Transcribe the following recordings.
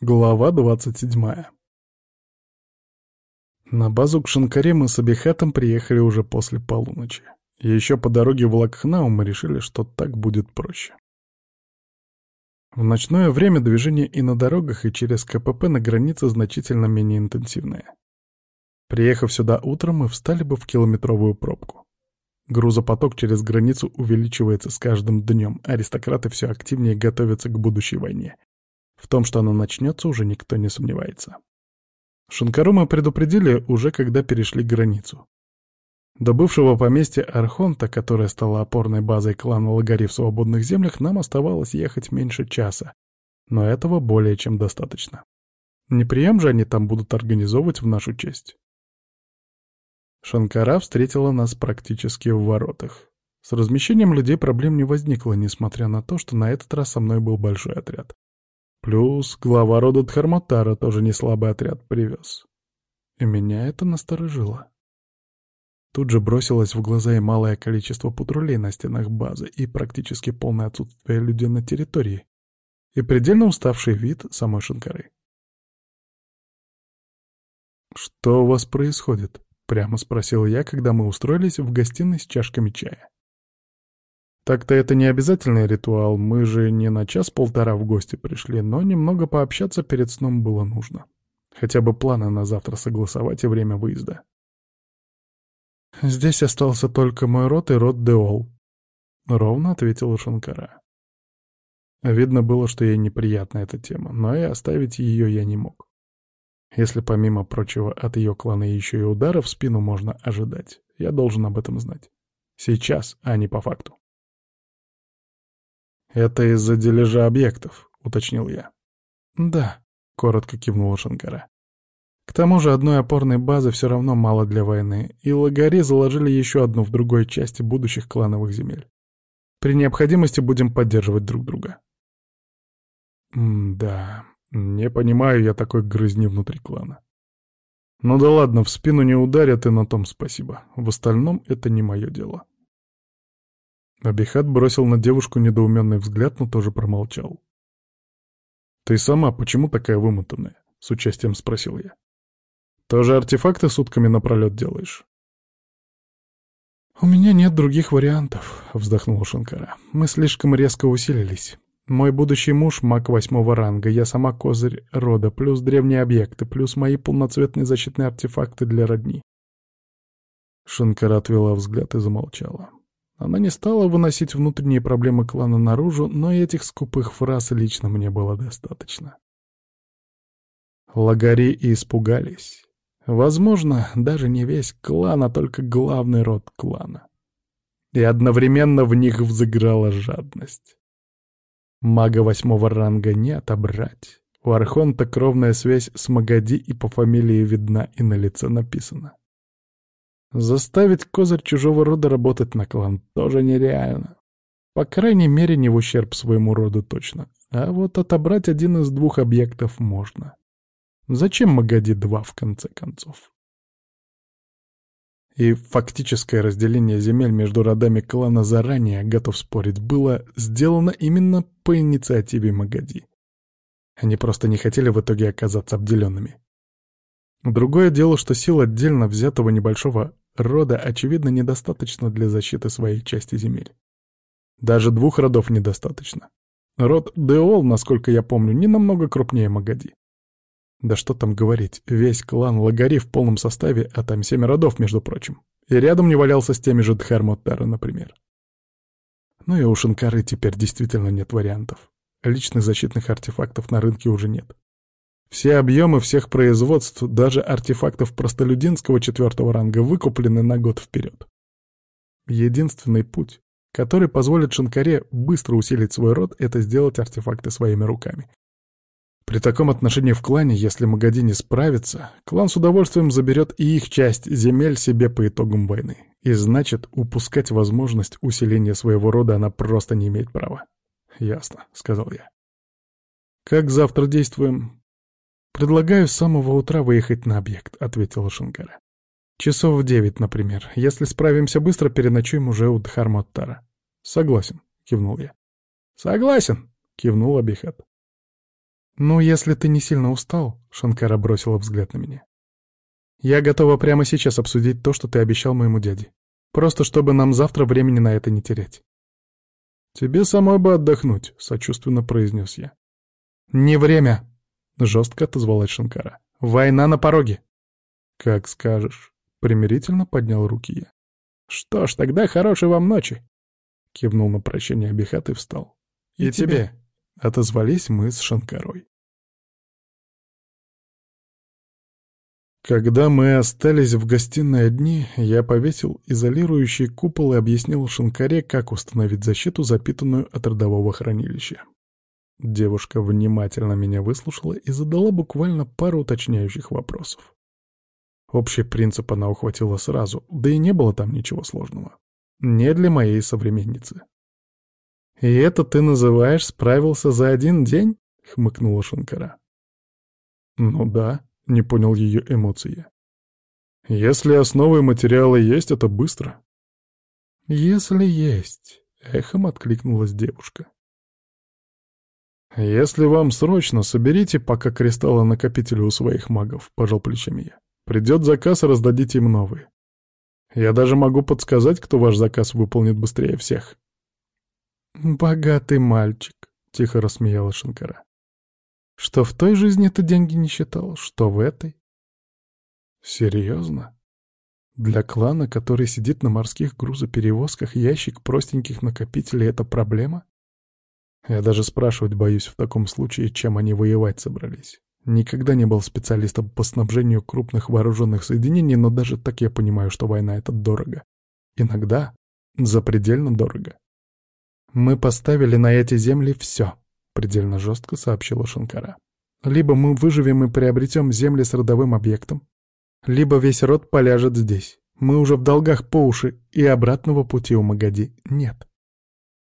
Глава 27. На базу к Шанкаре мы с Абихатом приехали уже после полуночи. Еще по дороге в Лакхнау мы решили, что так будет проще. В ночное время движение и на дорогах, и через КПП на границе значительно менее интенсивное. Приехав сюда утром, мы встали бы в километровую пробку. Грузопоток через границу увеличивается с каждым днем, аристократы все активнее готовятся к будущей войне. В том, что она начнется, уже никто не сомневается. Шанкару мы предупредили уже когда перешли границу. До бывшего поместья Архонта, которое стало опорной базой клана Лагари в свободных землях, нам оставалось ехать меньше часа, но этого более чем достаточно. Не прием же они там будут организовывать в нашу честь. Шанкара встретила нас практически в воротах. С размещением людей проблем не возникло, несмотря на то, что на этот раз со мной был большой отряд. Плюс глава рода Дхармотара тоже не слабый отряд привез. И меня это насторожило. Тут же бросилось в глаза и малое количество патрулей на стенах базы, и практически полное отсутствие людей на территории, и предельно уставший вид самой Шанкары. «Что у вас происходит?» — прямо спросил я, когда мы устроились в гостиной с чашками чая. Так-то это не обязательный ритуал, мы же не на час-полтора в гости пришли, но немного пообщаться перед сном было нужно. Хотя бы планы на завтра согласовать и время выезда. «Здесь остался только мой род и род Деол», — ровно ответила Шанкара. Видно было, что ей неприятна эта тема, но и оставить ее я не мог. Если помимо прочего от ее клана еще и удара в спину можно ожидать, я должен об этом знать. Сейчас, а не по факту. «Это из-за дележа объектов», — уточнил я. «Да», — коротко кивнула Шанкара. «К тому же одной опорной базы все равно мало для войны, и лагари заложили еще одну в другой части будущих клановых земель. При необходимости будем поддерживать друг друга». «Да, не понимаю я такой грызни внутри клана. Ну да ладно, в спину не ударят, и на том спасибо. В остальном это не мое дело». Абихат бросил на девушку недоуменный взгляд, но тоже промолчал. «Ты сама почему такая вымотанная?» — с участием спросил я. «Тоже артефакты сутками напролет делаешь?» «У меня нет других вариантов», — вздохнула Шанкара. «Мы слишком резко усилились. Мой будущий муж — маг восьмого ранга, я сама козырь рода, плюс древние объекты, плюс мои полноцветные защитные артефакты для родни». Шанкара отвела взгляд и замолчала. Она не стала выносить внутренние проблемы клана наружу, но этих скупых фраз лично мне было достаточно. Лагари испугались. Возможно, даже не весь клан, а только главный род клана. И одновременно в них взыграла жадность. Мага восьмого ранга не отобрать. У Архонта кровная связь с Магади и по фамилии видна и на лице написано. Заставить козырь чужого рода работать на клан тоже нереально. По крайней мере, не в ущерб своему роду точно. А вот отобрать один из двух объектов можно. Зачем Магади два, в конце концов? И фактическое разделение земель между родами клана заранее, готов спорить, было сделано именно по инициативе Магади. Они просто не хотели в итоге оказаться обделенными. Другое дело, что сил отдельно взятого небольшого рода, очевидно, недостаточно для защиты своей части земель. Даже двух родов недостаточно. Род Деол, насколько я помню, не намного крупнее Магади. Да что там говорить, весь клан Лагари в полном составе, а там семь родов, между прочим. И рядом не валялся с теми же Дхармоттара, например. Ну и у Шинкары теперь действительно нет вариантов. Личных защитных артефактов на рынке уже нет. Все объемы всех производств, даже артефактов простолюдинского четвертого ранга, выкуплены на год вперед. Единственный путь, который позволит Шинкаре быстро усилить свой род, это сделать артефакты своими руками. При таком отношении в клане, если Магади не справится, клан с удовольствием заберет и их часть земель себе по итогам войны. И значит, упускать возможность усиления своего рода она просто не имеет права. «Ясно», — сказал я. «Как завтра действуем?» «Предлагаю с самого утра выехать на объект», — ответила Шангара. «Часов в девять, например. Если справимся быстро, переночуем уже у Дхармоттара». «Согласен», — кивнул я. «Согласен», — кивнул Абихат. «Ну, если ты не сильно устал», — Шанкара бросила взгляд на меня. «Я готова прямо сейчас обсудить то, что ты обещал моему дяде. Просто чтобы нам завтра времени на это не терять». «Тебе самой бы отдохнуть», — сочувственно произнес я. «Не время», — жестко отозвалась Шанкара. «Война на пороге». «Как скажешь», — примирительно поднял руки я. «Что ж, тогда хорошей вам ночи», — кивнул на прощание Абихат и встал. «И, и тебе», тебе. — отозвались мы с Шанкарой. Когда мы остались в гостиной одни, я повесил изолирующий купол и объяснил Шанкаре, как установить защиту, запитанную от родового хранилища. Девушка внимательно меня выслушала и задала буквально пару уточняющих вопросов. Общий принцип она ухватила сразу, да и не было там ничего сложного. Не для моей современницы. «И это ты называешь справился за один день?» — хмыкнула Шанкара. «Ну да», не понял ее эмоции. Если основы материала есть, это быстро. Если есть, эхом откликнулась девушка. «Если вам срочно, соберите пока кристаллы накопителя у своих магов», — пожал плечами я. «Придет заказ, раздадите им новые. Я даже могу подсказать, кто ваш заказ выполнит быстрее всех». «Богатый мальчик», — тихо рассмеялась Шанкара. Что в той жизни ты деньги не считал, что в этой. Серьезно? Для клана, который сидит на морских грузоперевозках, ящик простеньких накопителей — это проблема? Я даже спрашивать боюсь в таком случае, чем они воевать собрались. Никогда не был специалистом по снабжению крупных вооруженных соединений, но даже так я понимаю, что война — это дорого. Иногда запредельно дорого. Мы поставили на эти земли все, предельно жестко сообщила Шанкара. Либо мы выживем и приобретем земли с родовым объектом, либо весь род поляжет здесь. Мы уже в долгах по уши, и обратного пути у Магади нет.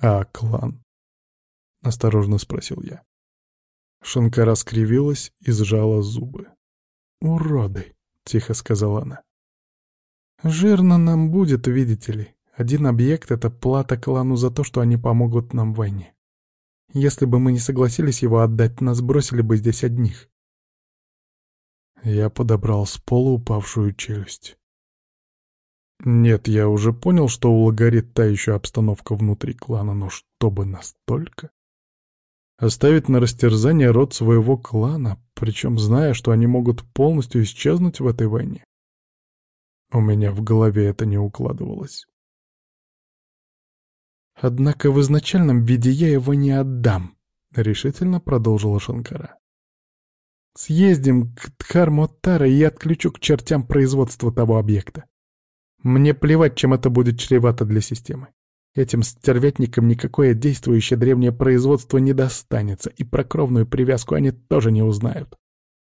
А клан? Осторожно спросил я. Шанкара скривилась и сжала зубы. «Уроды!» — тихо сказала она. «Жирно нам будет, видите ли. Один объект — это плата клану за то, что они помогут нам в войне. Если бы мы не согласились его отдать, нас бросили бы здесь одних. Я подобрал с пола упавшую челюсть. Нет, я уже понял, что у Лагарит та еще обстановка внутри клана, но чтобы настолько? Оставить на растерзание род своего клана, причем зная, что они могут полностью исчезнуть в этой войне? У меня в голове это не укладывалось. «Однако в изначальном виде я его не отдам», — решительно продолжила Шанкара. «Съездим к Дхармоттара, и отключу к чертям производство того объекта. Мне плевать, чем это будет чревато для системы. Этим стервятникам никакое действующее древнее производство не достанется, и про кровную привязку они тоже не узнают.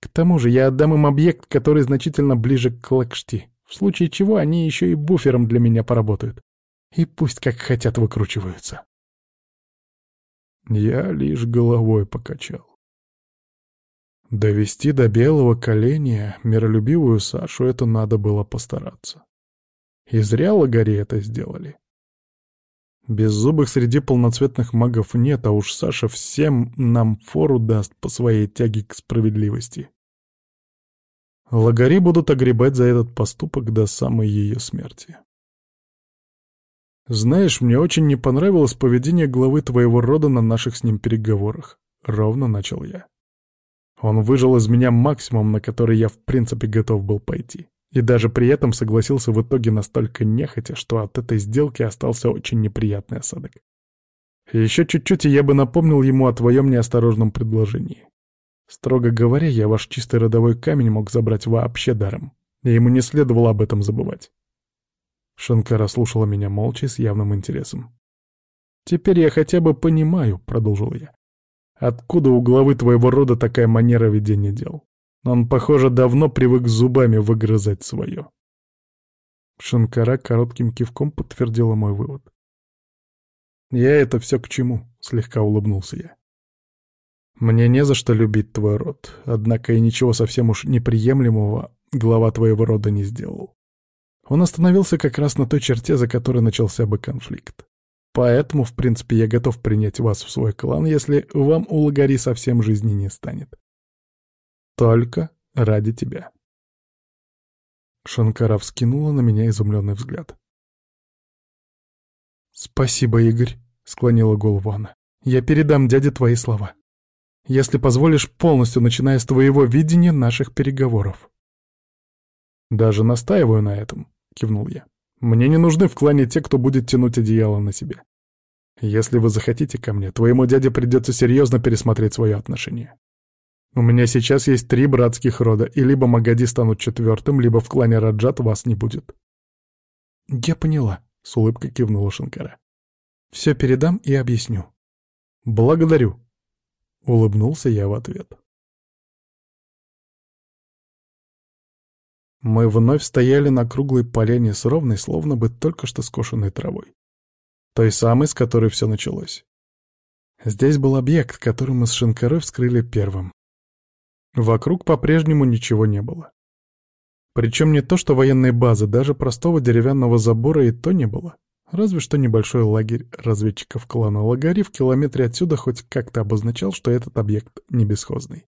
К тому же я отдам им объект, который значительно ближе к Лакшти, в случае чего они еще и буфером для меня поработают. И пусть как хотят выкручиваются. Я лишь головой покачал. Довести до белого коленя миролюбивую Сашу это надо было постараться. И зря лагари это сделали. Без зубых среди полноцветных магов нет, а уж Саша всем нам фору даст по своей тяге к справедливости. Лагари будут огребать за этот поступок до самой ее смерти. «Знаешь, мне очень не понравилось поведение главы твоего рода на наших с ним переговорах», — ровно начал я. Он выжил из меня максимум, на который я в принципе готов был пойти. И даже при этом согласился в итоге настолько нехотя, что от этой сделки остался очень неприятный осадок. Еще чуть-чуть, и я бы напомнил ему о твоем неосторожном предложении. Строго говоря, я ваш чистый родовой камень мог забрать вообще даром, и ему не следовало об этом забывать. Шанкара слушала меня молча с явным интересом. «Теперь я хотя бы понимаю», — продолжил я. «Откуда у главы твоего рода такая манера ведения дел? Он, похоже, давно привык зубами выгрызать свое». Шанкара коротким кивком подтвердила мой вывод. «Я это все к чему?» — слегка улыбнулся я. «Мне не за что любить твой род, однако и ничего совсем уж неприемлемого глава твоего рода не сделал. Он остановился как раз на той черте, за которой начался бы конфликт. Поэтому, в принципе, я готов принять вас в свой клан, если вам у Лагари совсем жизни не станет. Только ради тебя. Шанкара вскинула на меня изумленный взгляд. «Спасибо, Игорь», — склонила голову она. «Я передам дяде твои слова. Если позволишь, полностью начиная с твоего видения наших переговоров». «Даже настаиваю на этом», — кивнул я. «Мне не нужны в клане те, кто будет тянуть одеяло на себе. Если вы захотите ко мне, твоему дяде придется серьезно пересмотреть свое отношение. У меня сейчас есть три братских рода, и либо Магади станут четвертым, либо в клане Раджат вас не будет». «Я поняла», — с улыбкой кивнула Шанкара. «Все передам и объясню». «Благодарю», — улыбнулся я в ответ. Мы вновь стояли на круглой поляне с ровной, словно бы только что скошенной травой. Той самой, с которой все началось. Здесь был объект, который мы с Шинкарой вскрыли первым. Вокруг по-прежнему ничего не было. Причем не то, что военной базы, даже простого деревянного забора и то не было. Разве что небольшой лагерь разведчиков клана Лагари в километре отсюда хоть как-то обозначал, что этот объект не бесхозный.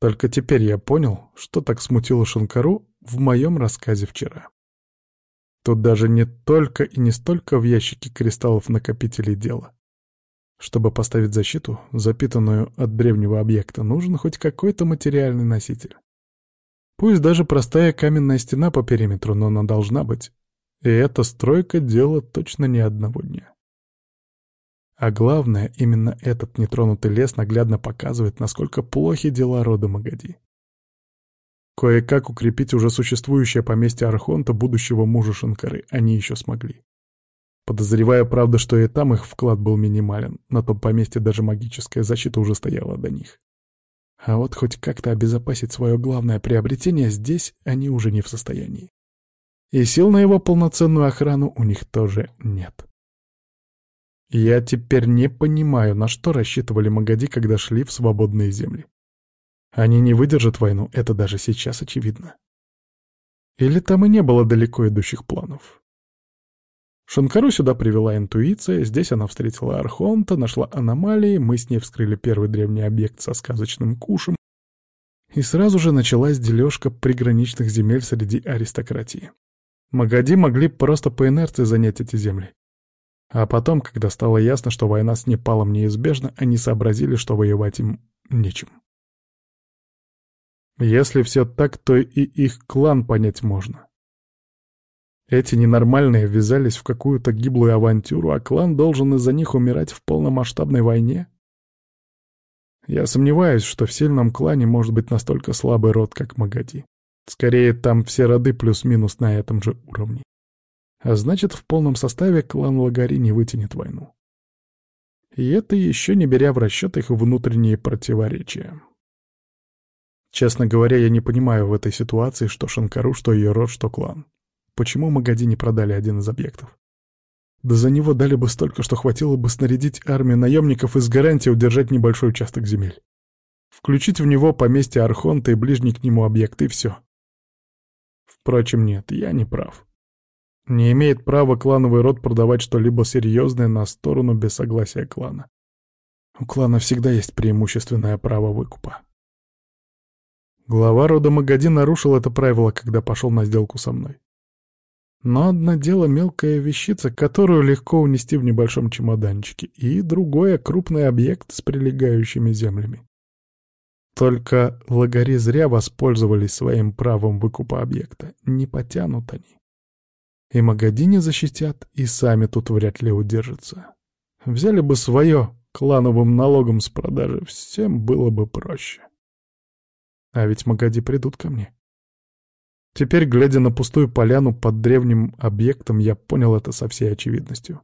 Только теперь я понял, что так смутило Шанкару в моем рассказе вчера. Тут даже не только и не столько в ящике кристаллов накопителей дело. Чтобы поставить защиту, запитанную от древнего объекта, нужен хоть какой-то материальный носитель. Пусть даже простая каменная стена по периметру, но она должна быть. И эта стройка — дело точно не одного дня. А главное, именно этот нетронутый лес наглядно показывает, насколько плохи дела рода Магади. Кое-как укрепить уже существующее поместье Архонта, будущего мужа Шанкары, они еще смогли. Подозреваю, правда, что и там их вклад был минимален, на том поместье даже магическая защита уже стояла до них. А вот хоть как-то обезопасить свое главное приобретение здесь они уже не в состоянии. И сил на его полноценную охрану у них тоже нет. Я теперь не понимаю, на что рассчитывали Магади, когда шли в свободные земли. Они не выдержат войну, это даже сейчас очевидно. Или там и не было далеко идущих планов. Шанкару сюда привела интуиция, здесь она встретила Архонта, нашла аномалии, мы с ней вскрыли первый древний объект со сказочным кушем, и сразу же началась дележка приграничных земель среди аристократии. Магади могли просто по инерции занять эти земли. А потом, когда стало ясно, что война с Непалом неизбежна, они сообразили, что воевать им нечем. Если все так, то и их клан понять можно. Эти ненормальные ввязались в какую-то гиблую авантюру, а клан должен из-за них умирать в полномасштабной войне? Я сомневаюсь, что в сильном клане может быть настолько слабый род, как Магади. Скорее, там все роды плюс-минус на этом же уровне. А значит, в полном составе клан Лагари не вытянет войну. И это еще не беря в расчет их внутренние противоречия. Честно говоря, я не понимаю в этой ситуации, что Шанкару, что ее род, что клан. Почему Магади не продали один из объектов? Да за него дали бы столько, что хватило бы снарядить армию наемников и с гарантией удержать небольшой участок земель. Включить в него поместье Архонта и ближний к нему объект, и все. Впрочем, нет, я не прав. Не имеет права клановый род продавать что-либо серьезное на сторону без согласия клана. У клана всегда есть преимущественное право выкупа. Глава рода Магади нарушил это правило, когда пошел на сделку со мной. Но одно дело мелкая вещица, которую легко унести в небольшом чемоданчике, и другое — крупный объект с прилегающими землями. Только лагари зря воспользовались своим правом выкупа объекта. Не потянут они. И Магадини защитят, и сами тут вряд ли удержатся. Взяли бы свое клановым налогом с продажи, всем было бы проще. А ведь Магади придут ко мне. Теперь, глядя на пустую поляну под древним объектом, я понял это со всей очевидностью.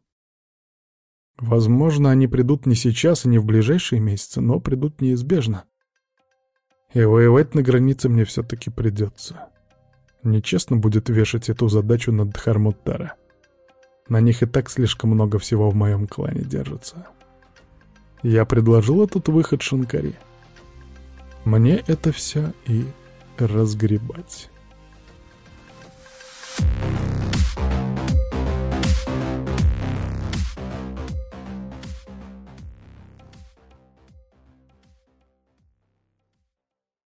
Возможно, они придут не сейчас и не в ближайшие месяцы, но придут неизбежно. И воевать на границе мне все-таки придется. Нечестно будет вешать эту задачу на Дхармуттара. На них и так слишком много всего в моем клане держится. Я предложил этот выход Шинкари. Мне это все и разгребать. you